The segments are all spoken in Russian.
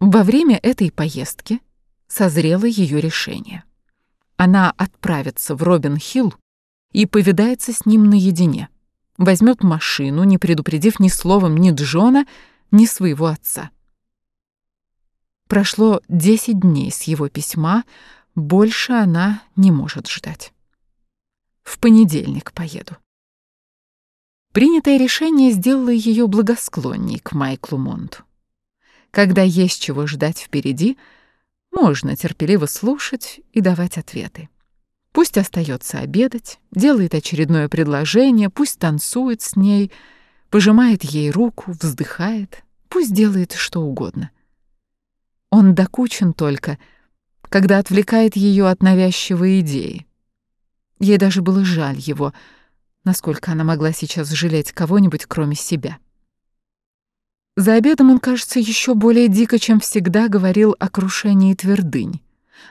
Во время этой поездки созрело ее решение. Она отправится в Робин-Хилл и повидается с ним наедине. Возьмет машину, не предупредив ни словом ни Джона, ни своего отца. Прошло десять дней с его письма, больше она не может ждать. В понедельник поеду. Принятое решение сделало ее благосклонней к Майклу Монту. Когда есть чего ждать впереди, можно терпеливо слушать и давать ответы. Пусть остается обедать, делает очередное предложение, пусть танцует с ней, пожимает ей руку, вздыхает, пусть делает что угодно. Он докучен только, когда отвлекает ее от навязчивой идеи. Ей даже было жаль его, насколько она могла сейчас жалеть кого-нибудь, кроме себя. За обедом он, кажется, еще более дико, чем всегда, говорил о крушении твердынь.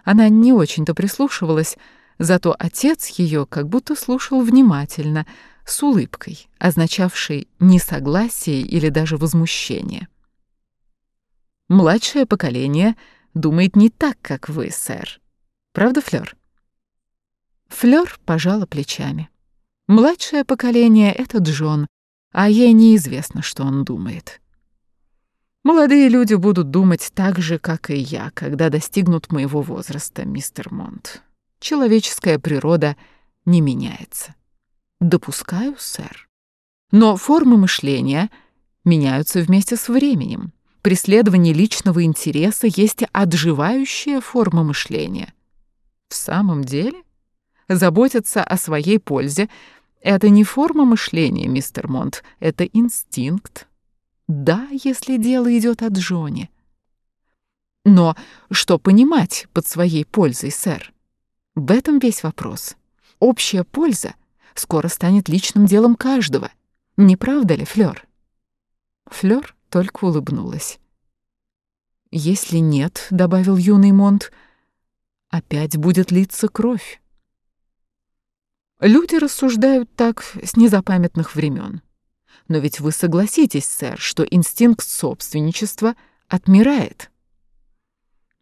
Она не очень-то прислушивалась, зато отец ее как будто слушал внимательно, с улыбкой, означавшей несогласие или даже возмущение. Младшее поколение думает не так, как вы, сэр. Правда, Флёр? Флёр пожала плечами. Младшее поколение — это Джон, а ей неизвестно, что он думает. Молодые люди будут думать так же, как и я, когда достигнут моего возраста, мистер Монт. Человеческая природа не меняется. Допускаю, сэр. Но формы мышления меняются вместе с временем преследование личного интереса есть отживающая форма мышления. В самом деле, заботиться о своей пользе — это не форма мышления, мистер Монт, это инстинкт. Да, если дело идет о Джоне. Но что понимать под своей пользой, сэр? В этом весь вопрос. Общая польза скоро станет личным делом каждого. Не правда ли, Флёр? Флёр только улыбнулась. «Если нет», — добавил юный Монт, — «опять будет литься кровь». Люди рассуждают так с незапамятных времен. Но ведь вы согласитесь, сэр, что инстинкт собственничества отмирает.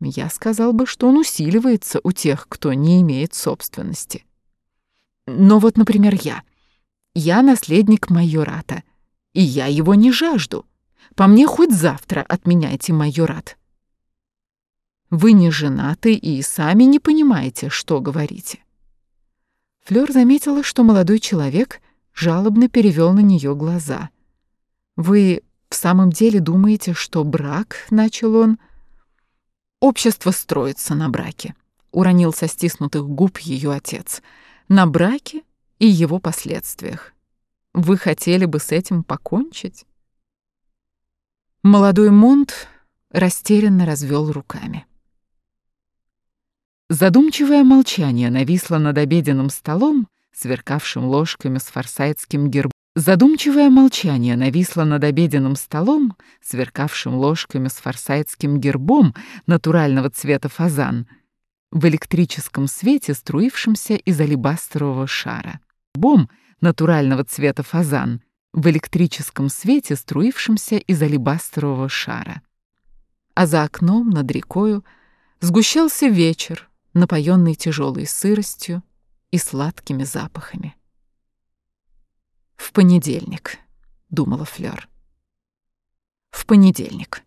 Я сказал бы, что он усиливается у тех, кто не имеет собственности. Но вот, например, я. Я наследник майората, и я его не жажду. По мне хоть завтра отменяйте майорат. Вы не женаты и сами не понимаете, что говорите. Флёр заметила, что молодой человек жалобно перевел на нее глаза. Вы в самом деле думаете, что брак, начал он, общество строится на браке, уронил со стиснутых губ ее отец, на браке и его последствиях. Вы хотели бы с этим покончить? Молодой Монт растерянно развел руками. Задумчивое молчание нависло над обеденным столом, сверкавшим ложками с форсайтским гербом. Задумчивое молчание нависло над обеденным столом, сверкавшим ложками с форсайтским гербом натурального цвета фазан, в электрическом свете, струившемся из алебастрового шара. Бом натурального цвета фазан — в электрическом свете, струившемся из алебастрового шара. А за окном, над рекою, сгущался вечер, напоенный тяжелой сыростью и сладкими запахами. «В понедельник», — думала Флёр. «В понедельник».